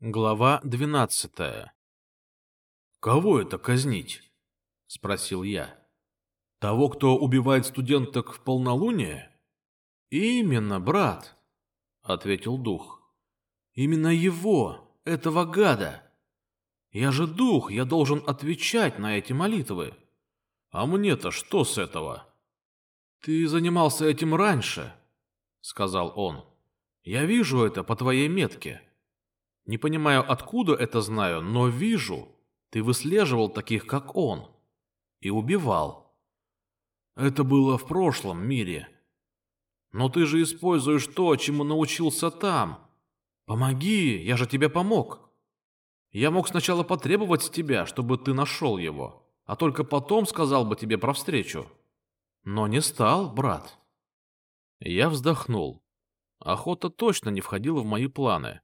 Глава двенадцатая. «Кого это казнить?» — спросил я. «Того, кто убивает студенток в полнолуние?» «Именно, брат», — ответил дух. «Именно его, этого гада. Я же дух, я должен отвечать на эти молитвы. А мне-то что с этого?» «Ты занимался этим раньше», — сказал он. «Я вижу это по твоей метке». Не понимаю, откуда это знаю, но вижу, ты выслеживал таких, как он, и убивал. Это было в прошлом мире. Но ты же используешь то, чему научился там. Помоги, я же тебе помог. Я мог сначала потребовать с тебя, чтобы ты нашел его, а только потом сказал бы тебе про встречу. Но не стал, брат. Я вздохнул. Охота точно не входила в мои планы.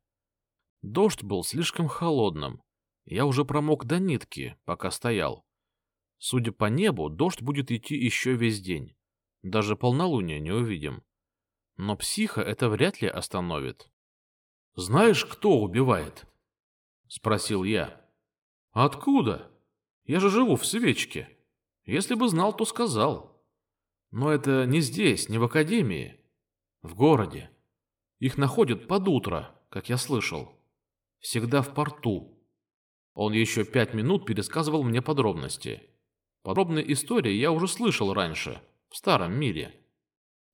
Дождь был слишком холодным. Я уже промок до нитки, пока стоял. Судя по небу, дождь будет идти еще весь день. Даже полнолуния не увидим. Но психа это вряд ли остановит. «Знаешь, кто убивает?» — спросил я. «Откуда? Я же живу в свечке. Если бы знал, то сказал. Но это не здесь, не в академии. В городе. Их находят под утро, как я слышал всегда в порту. Он еще пять минут пересказывал мне подробности. Подобные истории я уже слышал раньше, в старом мире.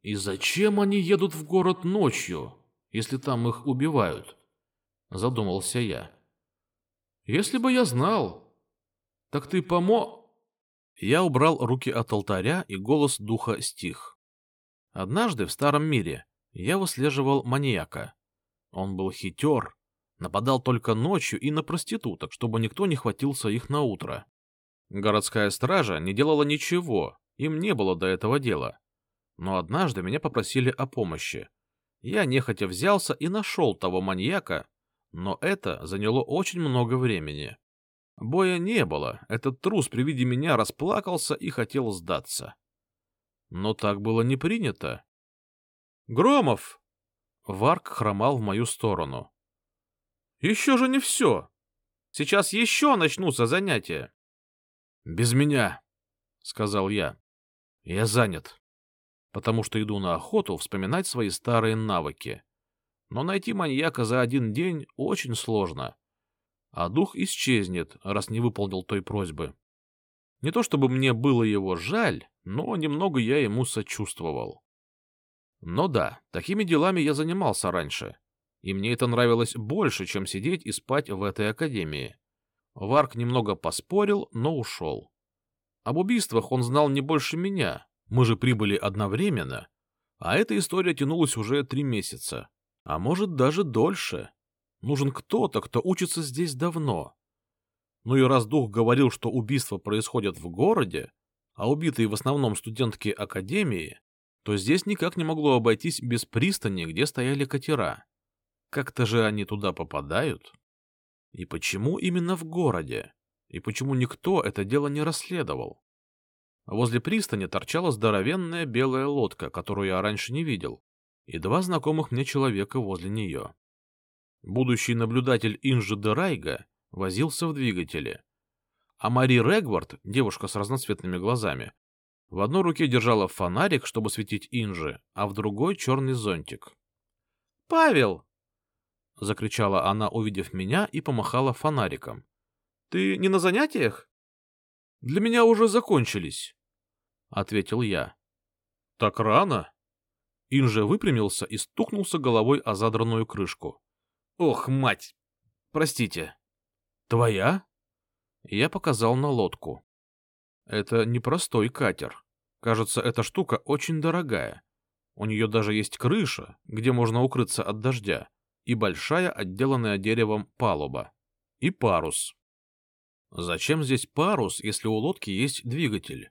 И зачем они едут в город ночью, если там их убивают? Задумался я. Если бы я знал. Так ты помо... Я убрал руки от алтаря, и голос духа стих. Однажды в старом мире я выслеживал маньяка. Он был хитер, Нападал только ночью и на проституток, чтобы никто не хватился их на утро. Городская стража не делала ничего, им не было до этого дела. Но однажды меня попросили о помощи. Я нехотя взялся и нашел того маньяка, но это заняло очень много времени. Боя не было, этот трус при виде меня расплакался и хотел сдаться. Но так было не принято. «Громов!» Варк хромал в мою сторону. Еще же не все. Сейчас еще начнутся занятия. — Без меня, — сказал я. — Я занят, потому что иду на охоту вспоминать свои старые навыки. Но найти маньяка за один день очень сложно. А дух исчезнет, раз не выполнил той просьбы. Не то чтобы мне было его жаль, но немного я ему сочувствовал. Но да, такими делами я занимался раньше и мне это нравилось больше, чем сидеть и спать в этой академии. Варк немного поспорил, но ушел. Об убийствах он знал не больше меня, мы же прибыли одновременно, а эта история тянулась уже три месяца, а может даже дольше. Нужен кто-то, кто учится здесь давно. Ну и раз дух говорил, что убийства происходят в городе, а убитые в основном студентки академии, то здесь никак не могло обойтись без пристани, где стояли катера. Как-то же они туда попадают. И почему именно в городе? И почему никто это дело не расследовал? Возле пристани торчала здоровенная белая лодка, которую я раньше не видел, и два знакомых мне человека возле нее. Будущий наблюдатель Инжи де Райга возился в двигателе, а Мари Регвард, девушка с разноцветными глазами, в одной руке держала фонарик, чтобы светить Инжи, а в другой — черный зонтик. — Павел! — закричала она, увидев меня, и помахала фонариком. — Ты не на занятиях? — Для меня уже закончились, — ответил я. — Так рано? Инже выпрямился и стукнулся головой о задранную крышку. — Ох, мать! Простите. — Твоя? Я показал на лодку. Это непростой катер. Кажется, эта штука очень дорогая. У нее даже есть крыша, где можно укрыться от дождя и большая отделанная деревом палуба. И парус. Зачем здесь парус, если у лодки есть двигатель?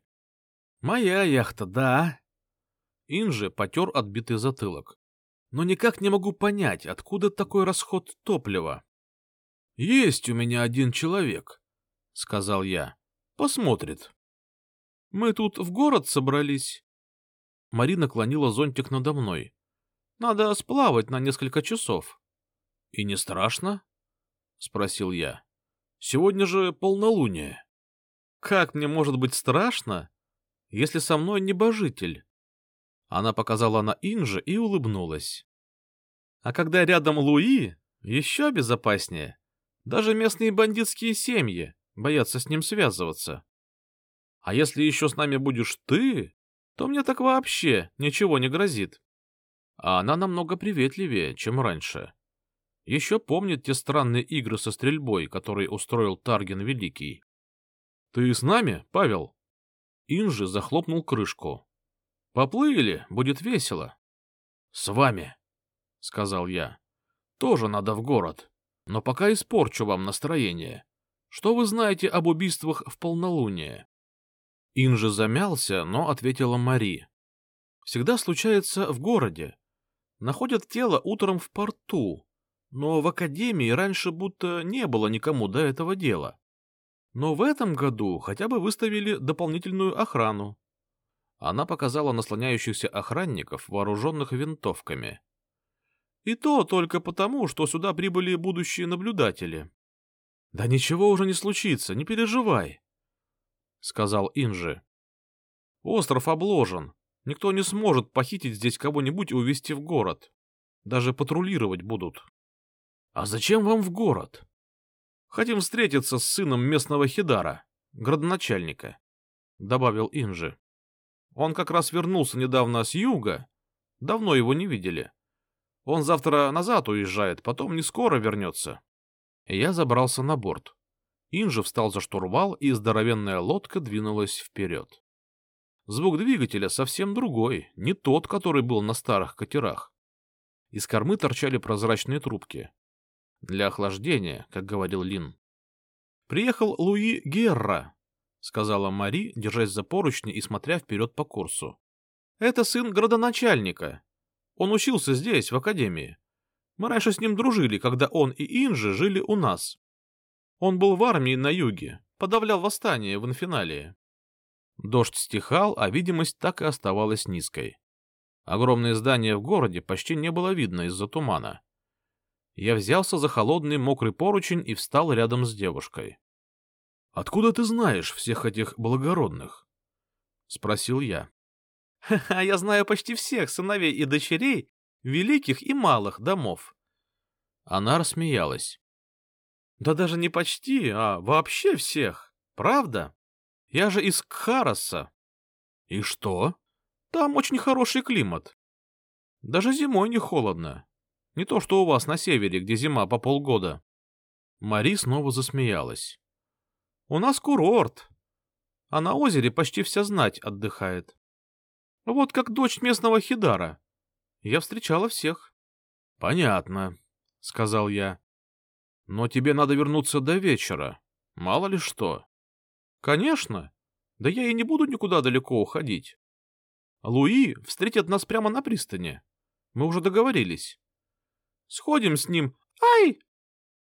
Моя яхта, да. Инжи потер отбитый затылок. Но никак не могу понять, откуда такой расход топлива. Есть у меня один человек, сказал я. Посмотрит. Мы тут в город собрались. Марина клонила зонтик надо мной. Надо сплавать на несколько часов. И не страшно? спросил я. Сегодня же полнолуние. Как мне может быть страшно, если со мной небожитель? Она показала на Инже и улыбнулась. А когда рядом Луи, еще безопаснее. Даже местные бандитские семьи боятся с ним связываться. А если еще с нами будешь ты, то мне так вообще ничего не грозит. А она намного приветливее, чем раньше. Еще помнит те странные игры со стрельбой, которые устроил Тарген Великий. — Ты с нами, Павел? Инжи захлопнул крышку. — Поплыли, будет весело. — С вами, — сказал я. — Тоже надо в город, но пока испорчу вам настроение. Что вы знаете об убийствах в полнолуние? Инжи замялся, но ответила Мари. — Всегда случается в городе. Находят тело утром в порту, но в академии раньше будто не было никому до этого дела. Но в этом году хотя бы выставили дополнительную охрану. Она показала наслоняющихся охранников, вооруженных винтовками. И то только потому, что сюда прибыли будущие наблюдатели. — Да ничего уже не случится, не переживай, — сказал Инжи. — Остров обложен. Никто не сможет похитить здесь кого-нибудь и увезти в город. Даже патрулировать будут. «А зачем вам в город?» «Хотим встретиться с сыном местного Хидара, градоначальника», — добавил Инжи. «Он как раз вернулся недавно с юга. Давно его не видели. Он завтра назад уезжает, потом не скоро вернется». Я забрался на борт. Инжи встал за штурвал, и здоровенная лодка двинулась вперед. Звук двигателя совсем другой, не тот, который был на старых катерах. Из кормы торчали прозрачные трубки. Для охлаждения, как говорил Лин. «Приехал Луи Герра», — сказала Мари, держась за поручни и смотря вперед по курсу. «Это сын градоначальника. Он учился здесь, в академии. Мы раньше с ним дружили, когда он и Инжи жили у нас. Он был в армии на юге, подавлял восстание в инфиналии». Дождь стихал, а видимость так и оставалась низкой. Огромное здание в городе почти не было видно из-за тумана. Я взялся за холодный мокрый поручень и встал рядом с девушкой. — Откуда ты знаешь всех этих благородных? — спросил я. — А я знаю почти всех сыновей и дочерей великих и малых домов. Она рассмеялась. — Да даже не почти, а вообще всех. Правда? Я же из Кхараса. — И что? Там очень хороший климат. Даже зимой не холодно. Не то, что у вас на севере, где зима по полгода. Мари снова засмеялась. У нас курорт, а на озере почти вся знать отдыхает. Вот как дочь местного Хидара. Я встречала всех. — Понятно, — сказал я. — Но тебе надо вернуться до вечера. Мало ли что. — Конечно. Да я и не буду никуда далеко уходить. Луи встретит нас прямо на пристани. Мы уже договорились. Сходим с ним. Ай!»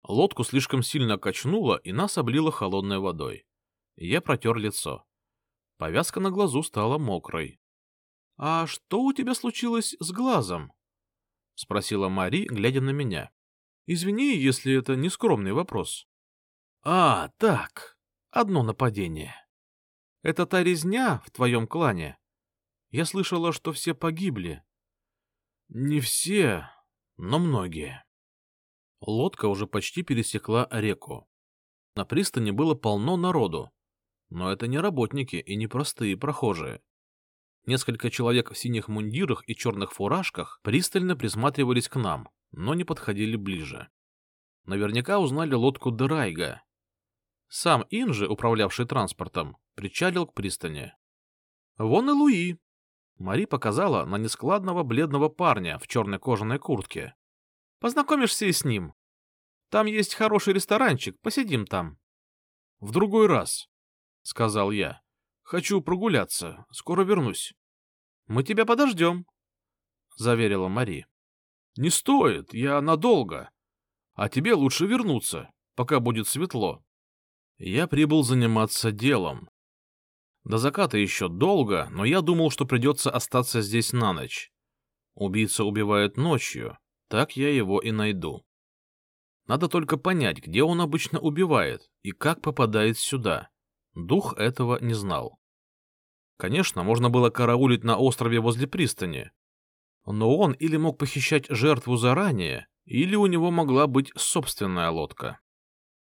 Лодку слишком сильно качнуло, и нас облило холодной водой. Я протер лицо. Повязка на глазу стала мокрой. — А что у тебя случилось с глазом? — спросила Мари, глядя на меня. — Извини, если это не скромный вопрос. — А, так, одно нападение. — Это та резня в твоем клане? Я слышала, что все погибли. — Не все, но многие. Лодка уже почти пересекла реку. На пристани было полно народу, но это не работники и не простые прохожие. Несколько человек в синих мундирах и черных фуражках пристально присматривались к нам, но не подходили ближе. Наверняка узнали лодку Дерайга. Сам Инжи, управлявший транспортом, причалил к пристани. «Вон и Луи», Мари показала на нескладного бледного парня в черной кожаной куртке. «Познакомишься и с ним. Там есть хороший ресторанчик, посидим там». «В другой раз», — сказал я. «Хочу прогуляться, скоро вернусь». «Мы тебя подождем», — заверила Мари. «Не стоит, я надолго. А тебе лучше вернуться, пока будет светло». Я прибыл заниматься делом, до заката еще долго, но я думал, что придется остаться здесь на ночь. Убийца убивает ночью, так я его и найду. Надо только понять, где он обычно убивает и как попадает сюда. Дух этого не знал. Конечно, можно было караулить на острове возле пристани. Но он или мог похищать жертву заранее, или у него могла быть собственная лодка.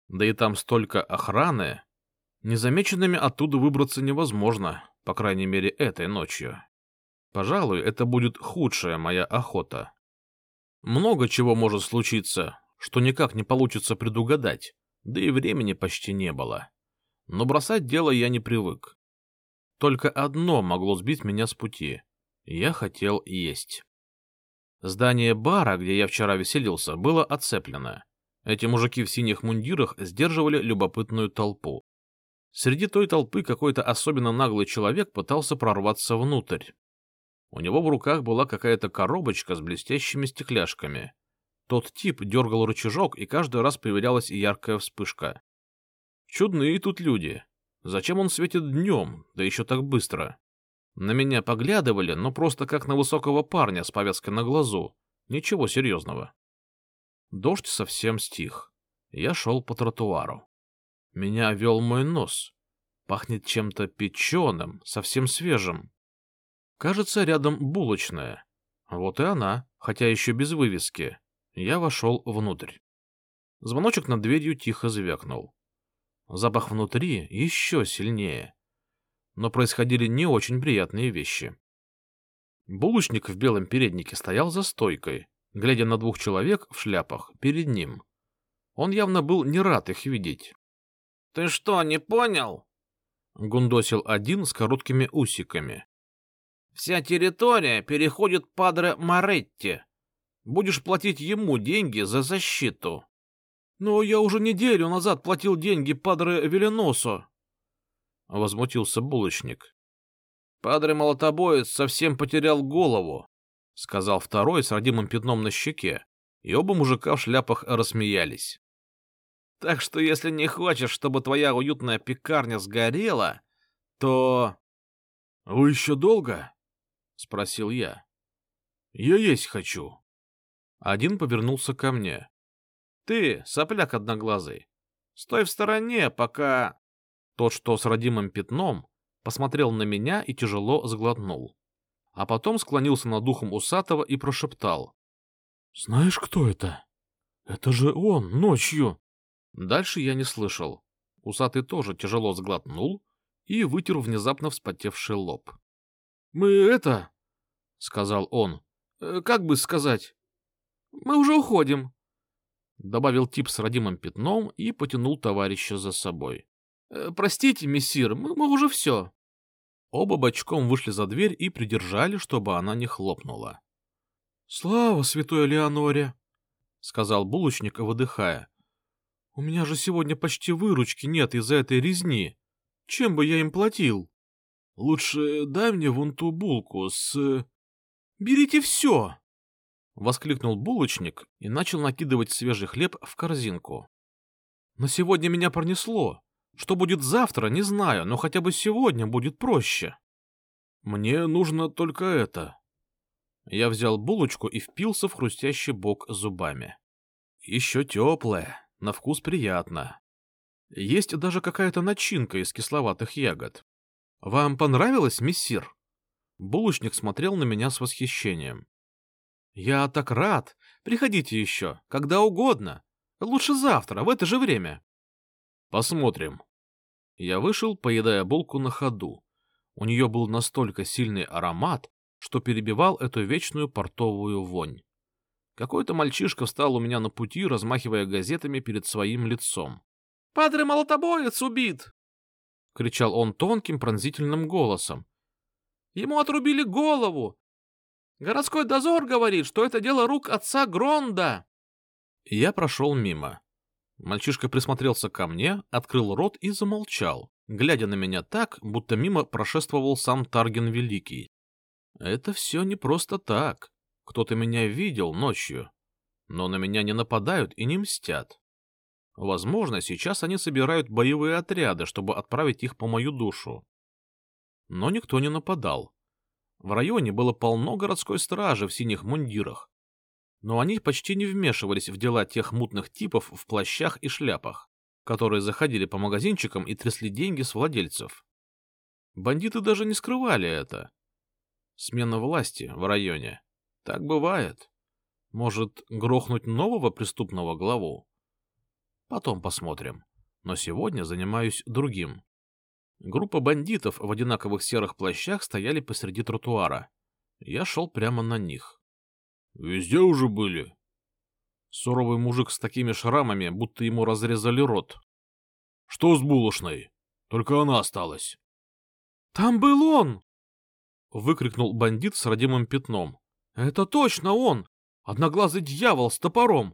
Да и там столько охраны. Незамеченными оттуда выбраться невозможно, по крайней мере, этой ночью. Пожалуй, это будет худшая моя охота. Много чего может случиться, что никак не получится предугадать, да и времени почти не было. Но бросать дело я не привык. Только одно могло сбить меня с пути. Я хотел есть. Здание бара, где я вчера веселился, было оцеплено. Эти мужики в синих мундирах сдерживали любопытную толпу. Среди той толпы какой-то особенно наглый человек пытался прорваться внутрь. У него в руках была какая-то коробочка с блестящими стекляшками. Тот тип дергал рычажок, и каждый раз появлялась яркая вспышка. Чудные тут люди. Зачем он светит днем, да еще так быстро? На меня поглядывали, но просто как на высокого парня с повязкой на глазу. Ничего серьезного. Дождь совсем стих. Я шел по тротуару. Меня вел мой нос. Пахнет чем-то печеным, совсем свежим. Кажется, рядом булочная. Вот и она, хотя еще без вывески. Я вошел внутрь. Звоночек над дверью тихо звякнул. Запах внутри еще сильнее. Но происходили не очень приятные вещи. Булочник в белом переднике стоял за стойкой, глядя на двух человек в шляпах перед ним. Он явно был не рад их видеть. — Ты что, не понял? — гундосил один с короткими усиками. — Вся территория переходит Падре Моретти. Будешь платить ему деньги за защиту. — Но я уже неделю назад платил деньги Падре Веленосо. — возмутился булочник. Падре Молотобоец совсем потерял голову, — сказал второй с родимым пятном на щеке, и оба мужика в шляпах рассмеялись. — Так что если не хочешь, чтобы твоя уютная пекарня сгорела, то... — Вы еще долго? — спросил я. — Я есть хочу. Один повернулся ко мне. — Ты, сопляк одноглазый, стой в стороне, пока... Тот, что с родимым пятном, посмотрел на меня и тяжело сглотнул. А потом склонился над духом усатого и прошептал. — Знаешь, кто это? Это же он, ночью. Дальше я не слышал. Усатый тоже тяжело сглотнул и вытер внезапно вспотевший лоб. — Мы это... — сказал он. «Э, — Как бы сказать? Мы уже уходим, — добавил тип с родимым пятном и потянул товарища за собой. «Э, — Простите, мессир, мы, мы уже все. Оба бочком вышли за дверь и придержали, чтобы она не хлопнула. — Слава святой Леоноре! — сказал булочник, выдыхая. — У меня же сегодня почти выручки нет из-за этой резни. Чем бы я им платил? Лучше дай мне вон ту булку с... — Берите все! — воскликнул булочник и начал накидывать свежий хлеб в корзинку. — На сегодня меня пронесло. Что будет завтра, не знаю, но хотя бы сегодня будет проще. — Мне нужно только это. Я взял булочку и впился в хрустящий бок зубами. Еще теплая, на вкус приятно. Есть даже какая-то начинка из кисловатых ягод. Вам понравилось, мессир? Булочник смотрел на меня с восхищением. «Я так рад! Приходите еще, когда угодно. Лучше завтра, в это же время». «Посмотрим». Я вышел, поедая булку на ходу. У нее был настолько сильный аромат, что перебивал эту вечную портовую вонь. Какой-то мальчишка встал у меня на пути, размахивая газетами перед своим лицом. «Падре Молотобоец убит!» — кричал он тонким пронзительным голосом. «Ему отрубили голову! Городской дозор говорит, что это дело рук отца Гронда. Я прошел мимо. Мальчишка присмотрелся ко мне, открыл рот и замолчал, глядя на меня так, будто мимо прошествовал сам Тарген Великий. Это все не просто так. Кто-то меня видел ночью, но на меня не нападают и не мстят. Возможно, сейчас они собирают боевые отряды, чтобы отправить их по мою душу. Но никто не нападал. В районе было полно городской стражи в синих мундирах. Но они почти не вмешивались в дела тех мутных типов в плащах и шляпах, которые заходили по магазинчикам и трясли деньги с владельцев. Бандиты даже не скрывали это. Смена власти в районе. Так бывает. Может, грохнуть нового преступного главу? Потом посмотрим. Но сегодня занимаюсь другим. Группа бандитов в одинаковых серых плащах стояли посреди тротуара. Я шел прямо на них. «Везде уже были?» Суровый мужик с такими шрамами, будто ему разрезали рот. «Что с булочной? Только она осталась». «Там был он!» — выкрикнул бандит с родимым пятном. «Это точно он! Одноглазый дьявол с топором!»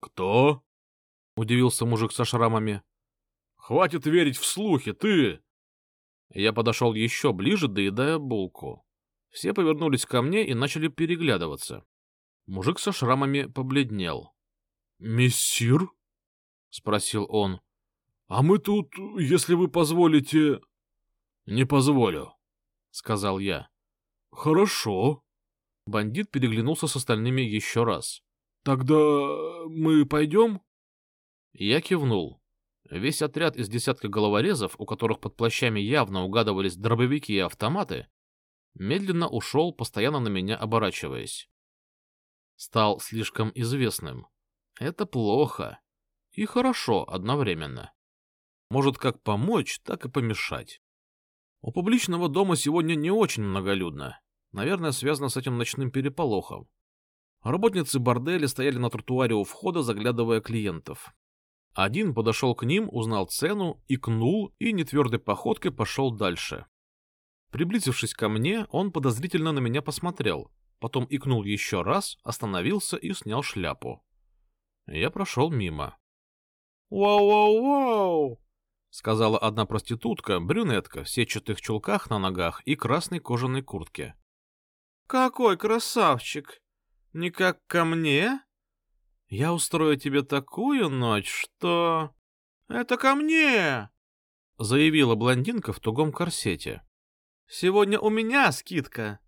«Кто?» — удивился мужик со шрамами. «Хватит верить в слухи, ты!» Я подошел еще ближе, доедая булку. Все повернулись ко мне и начали переглядываться. Мужик со шрамами побледнел. «Мессир?» — спросил он. «А мы тут, если вы позволите...» «Не позволю», — сказал я. «Хорошо». Бандит переглянулся с остальными еще раз. «Тогда мы пойдем?» Я кивнул. Весь отряд из десятка головорезов, у которых под плащами явно угадывались дробовики и автоматы, медленно ушел, постоянно на меня оборачиваясь. Стал слишком известным. Это плохо. И хорошо одновременно. Может как помочь, так и помешать. У публичного дома сегодня не очень многолюдно. Наверное, связано с этим ночным переполохом. Работницы борделя стояли на тротуаре у входа, заглядывая клиентов. Один подошел к ним, узнал цену, икнул и нетвердой походкой пошел дальше. Приблизившись ко мне, он подозрительно на меня посмотрел, потом икнул еще раз, остановился и снял шляпу. Я прошел мимо. «Вау-вау-вау!» — сказала одна проститутка, брюнетка, в сетчатых чулках на ногах и красной кожаной куртке. «Какой красавчик! Никак ко мне?» Я устрою тебе такую ночь, что... Это ко мне! Заявила блондинка в тугом корсете. Сегодня у меня скидка.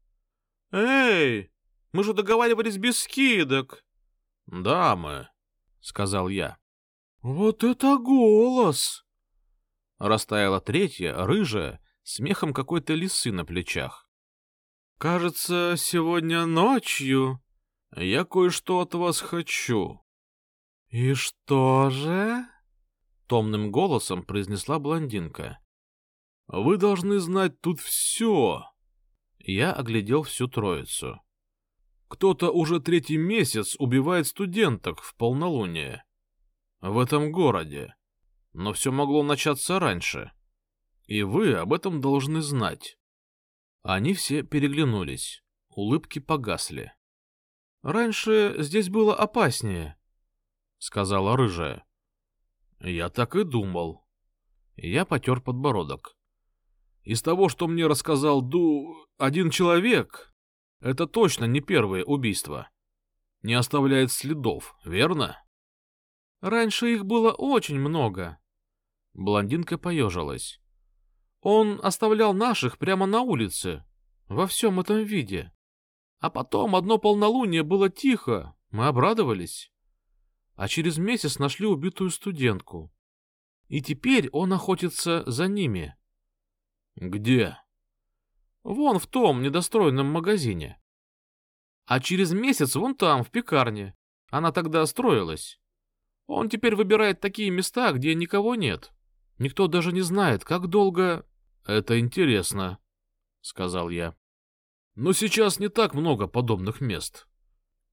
Эй, мы же договаривались без скидок. Да, мы, сказал я. Вот это голос! Растаяла третья, рыжая, смехом какой-то лисы на плечах. Кажется, сегодня ночью я кое-что от вас хочу. — И что же? — томным голосом произнесла блондинка. — Вы должны знать тут все. Я оглядел всю троицу. Кто-то уже третий месяц убивает студенток в полнолуние. В этом городе. Но все могло начаться раньше. И вы об этом должны знать. Они все переглянулись. Улыбки погасли. Раньше здесь было опаснее, — сказала рыжая. Я так и думал. Я потер подбородок. Из того, что мне рассказал Ду один человек, это точно не первое убийство. Не оставляет следов, верно? Раньше их было очень много. Блондинка поежилась. Он оставлял наших прямо на улице, во всем этом виде. А потом одно полнолуние было тихо, мы обрадовались. А через месяц нашли убитую студентку. И теперь он охотится за ними. Где? Вон в том недостроенном магазине. А через месяц вон там, в пекарне. Она тогда строилась. Он теперь выбирает такие места, где никого нет. Никто даже не знает, как долго... — Это интересно, — сказал я. Но сейчас не так много подобных мест.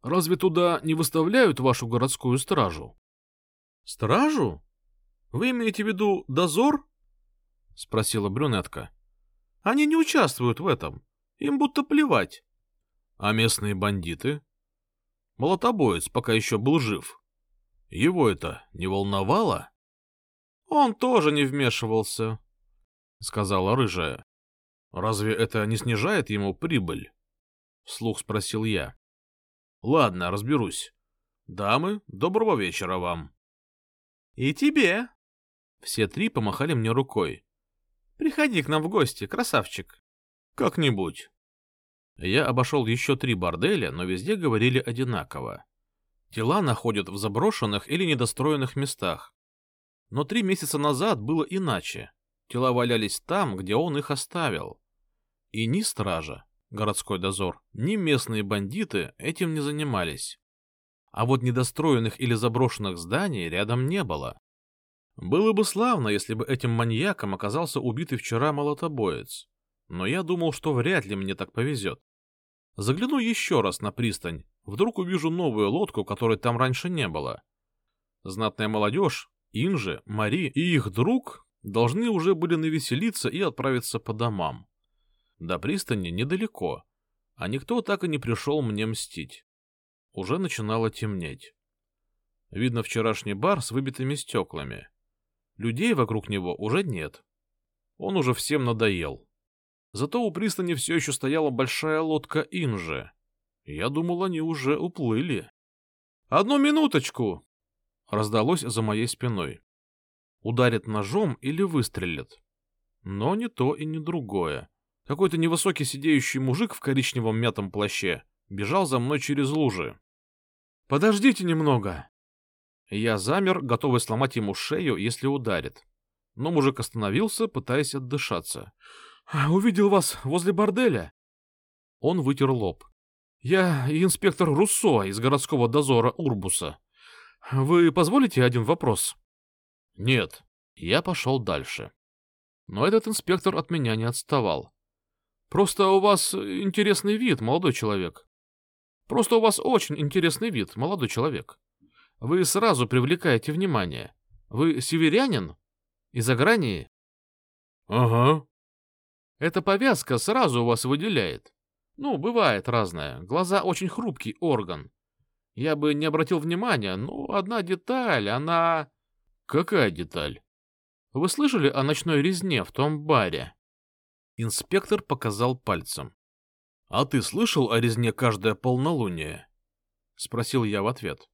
Разве туда не выставляют вашу городскую стражу? — Стражу? Вы имеете в виду дозор? — спросила брюнетка. — Они не участвуют в этом. Им будто плевать. — А местные бандиты? Молотобоец пока еще был жив. Его это не волновало? — Он тоже не вмешивался, — сказала рыжая. Разве это не снижает ему прибыль? Вслух спросил я. Ладно, разберусь. Дамы, доброго вечера вам. И тебе. Все три помахали мне рукой. Приходи к нам в гости, красавчик. Как-нибудь. Я обошел еще три борделя, но везде говорили одинаково. Тела находят в заброшенных или недостроенных местах. Но три месяца назад было иначе. Тела валялись там, где он их оставил. И ни стража, городской дозор, ни местные бандиты этим не занимались. А вот недостроенных или заброшенных зданий рядом не было. Было бы славно, если бы этим маньяком оказался убитый вчера молотобоец. Но я думал, что вряд ли мне так повезет. Загляну еще раз на пристань, вдруг увижу новую лодку, которой там раньше не было. Знатная молодежь, Инжи, Мари и их друг должны уже были навеселиться и отправиться по домам. До пристани недалеко, а никто так и не пришел мне мстить. Уже начинало темнеть. Видно вчерашний бар с выбитыми стеклами. Людей вокруг него уже нет. Он уже всем надоел. Зато у пристани все еще стояла большая лодка Инжи. Я думал, они уже уплыли. «Одну минуточку!» Раздалось за моей спиной. Ударит ножом или выстрелит. Но не то и не другое. Какой-то невысокий сидеющий мужик в коричневом мятом плаще бежал за мной через лужи. «Подождите немного!» Я замер, готовый сломать ему шею, если ударит. Но мужик остановился, пытаясь отдышаться. «Увидел вас возле борделя». Он вытер лоб. «Я инспектор Руссо из городского дозора Урбуса. Вы позволите один вопрос?» «Нет». Я пошел дальше. Но этот инспектор от меня не отставал. «Просто у вас интересный вид, молодой человек. Просто у вас очень интересный вид, молодой человек. Вы сразу привлекаете внимание. Вы северянин? Из Агрании?» «Ага», эта повязка сразу вас выделяет. Ну, бывает разное. Глаза очень хрупкий орган. Я бы не обратил внимания, но одна деталь, она... Какая деталь? Вы слышали о ночной резне в том баре? Инспектор показал пальцем. А ты слышал о резне каждое полнолуние? Спросил я в ответ.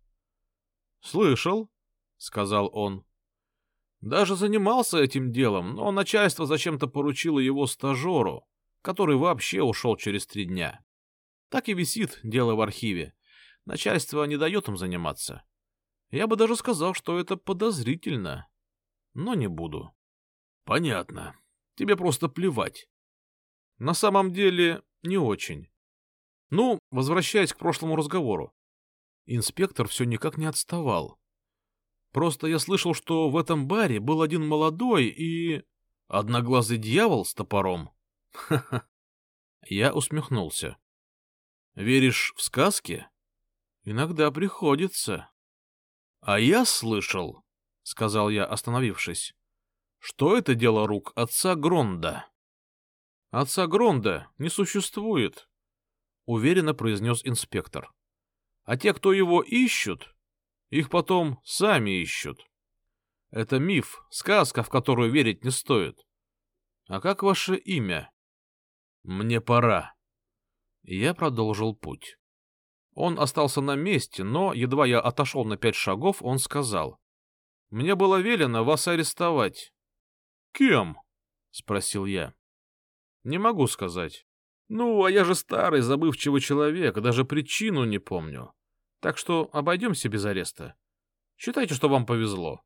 Слышал, сказал он. Даже занимался этим делом, но начальство зачем-то поручило его стажеру, который вообще ушел через три дня. Так и висит дело в архиве. Начальство не дает им заниматься. Я бы даже сказал, что это подозрительно. Но не буду. Понятно. Тебе просто плевать. На самом деле, не очень. Ну, возвращаясь к прошлому разговору. Инспектор все никак не отставал. Просто я слышал, что в этом баре был один молодой и... Одноглазый дьявол с топором. Ха-ха. Я усмехнулся. Веришь в сказки? Иногда приходится. А я слышал, — сказал я, остановившись, — что это дело рук отца Гронда. Отца Гронда не существует, — уверенно произнес инспектор. А те, кто его ищут, их потом сами ищут. Это миф, сказка, в которую верить не стоит. А как ваше имя? Мне пора. Я продолжил путь. Он остался на месте, но, едва я отошел на пять шагов, он сказал. Мне было велено вас арестовать. Кем? Спросил я. Не могу сказать. Ну, а я же старый, забывчивый человек, даже причину не помню. Так что обойдемся без ареста. Считайте, что вам повезло.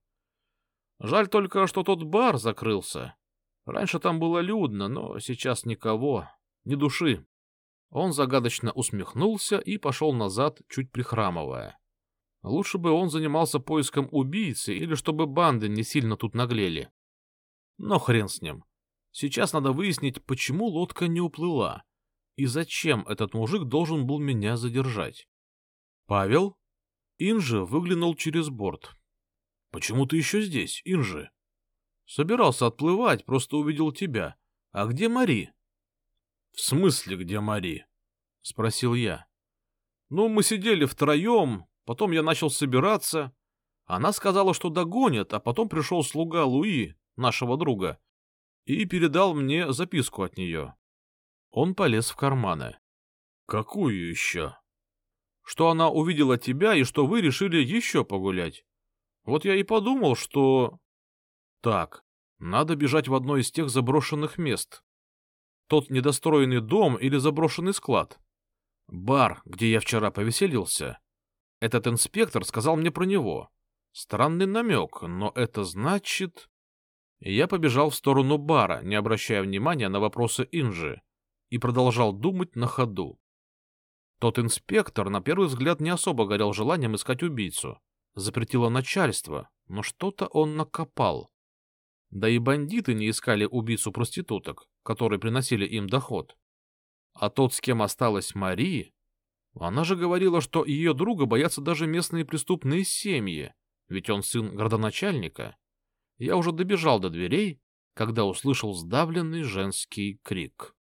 Жаль только, что тот бар закрылся. Раньше там было людно, но сейчас никого, ни души. Он загадочно усмехнулся и пошел назад, чуть прихрамывая. Лучше бы он занимался поиском убийцы или чтобы банды не сильно тут наглели. Но хрен с ним. Сейчас надо выяснить, почему лодка не уплыла и зачем этот мужик должен был меня задержать. «Павел?» Инжи выглянул через борт. «Почему ты еще здесь, Инжи?» «Собирался отплывать, просто увидел тебя. А где Мари?» «В смысле, где Мари?» — спросил я. «Ну, мы сидели втроем, потом я начал собираться. Она сказала, что догонят, а потом пришел слуга Луи, нашего друга, и передал мне записку от нее». Он полез в карманы. «Какую еще?» что она увидела тебя и что вы решили еще погулять. Вот я и подумал, что... Так, надо бежать в одно из тех заброшенных мест. Тот недостроенный дом или заброшенный склад. Бар, где я вчера повеселился. Этот инспектор сказал мне про него. Странный намек, но это значит... Я побежал в сторону бара, не обращая внимания на вопросы Инжи, и продолжал думать на ходу. Тот инспектор, на первый взгляд, не особо горел желанием искать убийцу. Запретило начальство, но что-то он накопал. Да и бандиты не искали убийцу проституток, которые приносили им доход. А тот, с кем осталась Мари, она же говорила, что ее друга боятся даже местные преступные семьи, ведь он сын градоначальника. Я уже добежал до дверей, когда услышал сдавленный женский крик.